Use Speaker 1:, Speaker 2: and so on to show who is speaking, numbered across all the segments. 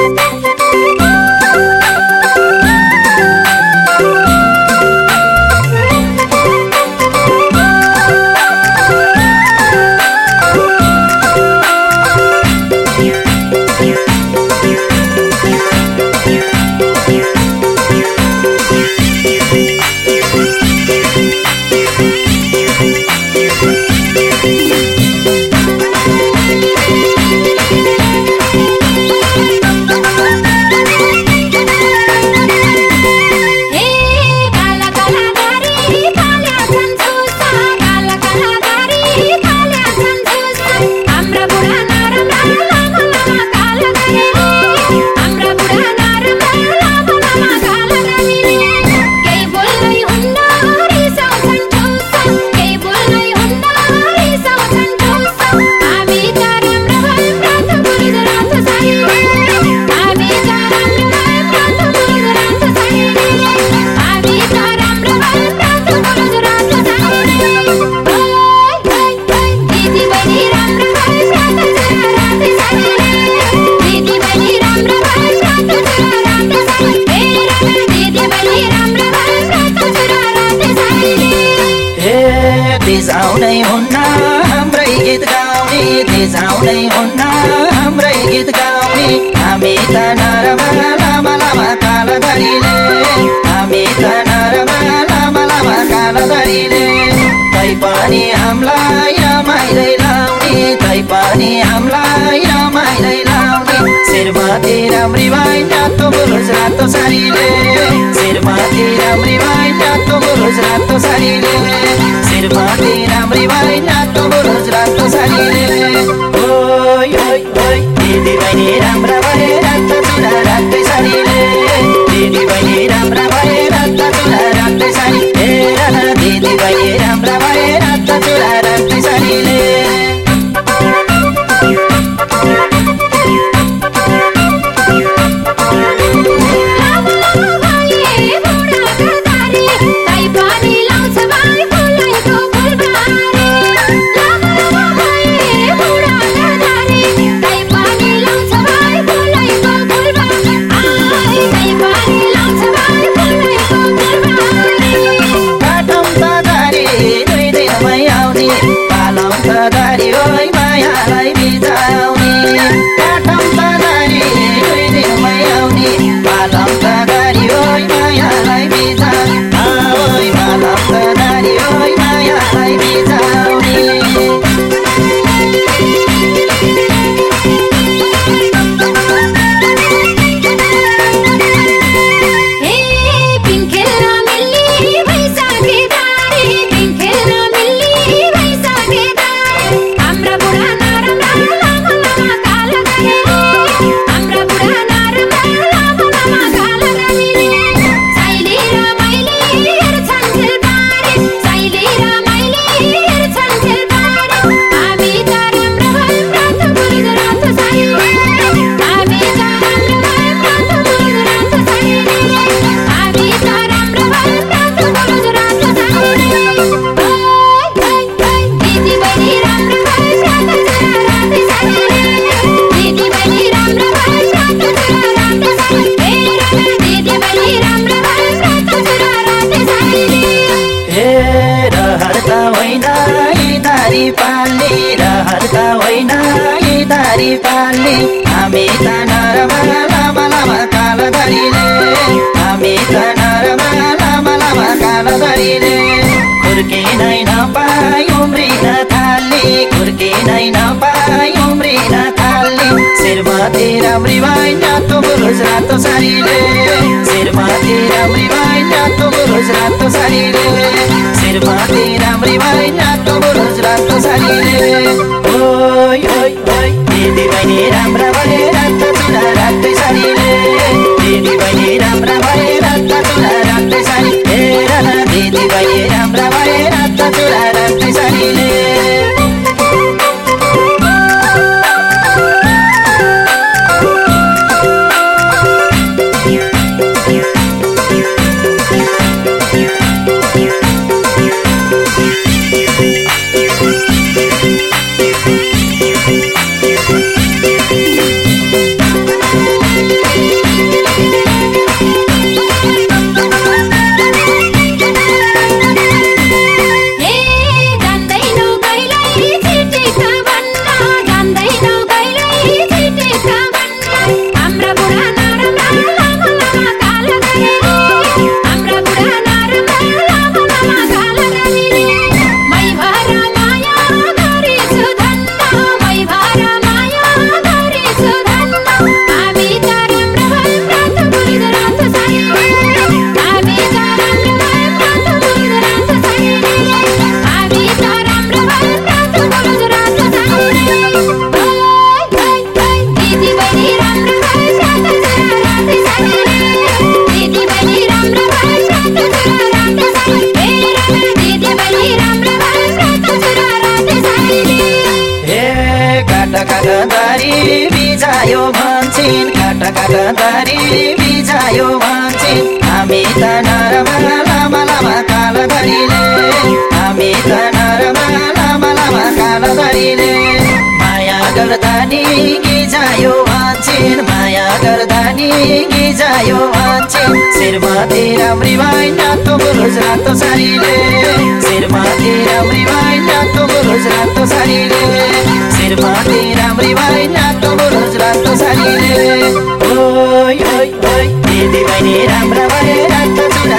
Speaker 1: Bye. हामी त
Speaker 2: नरमा लामा लामा कालो हामी त नरमा लामा पनि हामीलाई रमाइलै लाउने तै पनि हामीलाई रमाइलै लाउने श्रीमती राम्री भाइ नातो बुरुज रातो सारीले श्रीमती राम्री भाइ नातो बुरुज रातो सारीले श्रीमती राम्री भाइ नातो बुरुज भने राम्रो
Speaker 1: गए तान्ने हामी त
Speaker 2: नरमा लामा लामा कालो धरिले हामी त नरमा लामा लामा कालो धरिले खुर्के नै नपाई उम्रिन थाल्ने खुर्के नै नपाई उम्रिन थाल्ने शिरमाते राम्री भाइ नातो बुरुज रातो सारीले शिरमाते राम्री भाइ नातो बुरुज रातो सारीले शिरमाते राम्री भाइ नातो बुरुज रातो सारीले भन्छन् काटा काटा दारी बिजायो भन्छन्। हामी त नरमा लामा लामा कालो हामी त नरमा लामा लामा कालो माया गर्दा नि गिजायो भन्छन् माया गर्दा नि गिजायो भन्छन्। श्रीमती राम्री भाइ नातो बुरुज रातो सारीले। श्रीमती राम्री भाइ नातो बुरुज रातो सारीले। श्रीमती राम्री भाइ नातो बुरुज रातो सारीले ओइ ओइ ओइ दिदी बहिनी राम्रा भए रातो चुरा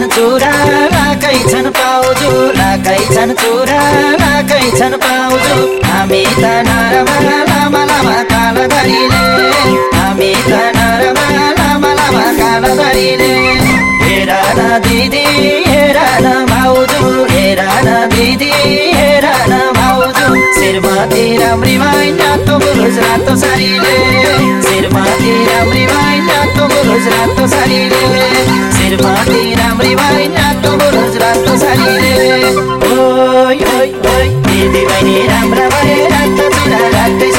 Speaker 2: छन् चुरा लाकै छन् पाउजु लाकै छन् चुरा लाकै छन् पाउजु हामी त नरमा लामा लामा कालो हामी त नरमा लामा लामा कालो धरीले हेर न दिदी हेर न भाउजू हेर न दिदी हेर श्रीमती राम्री भाइ नातो बुरुज रातो सारीले श्रीमती राम्री भाइ नातो रातो सारीले श्रीमती राम्री भाइ नातो रातो ओइ ओइ ओइ दिदी बहिनी राम्रा भए रातो चुरा रातै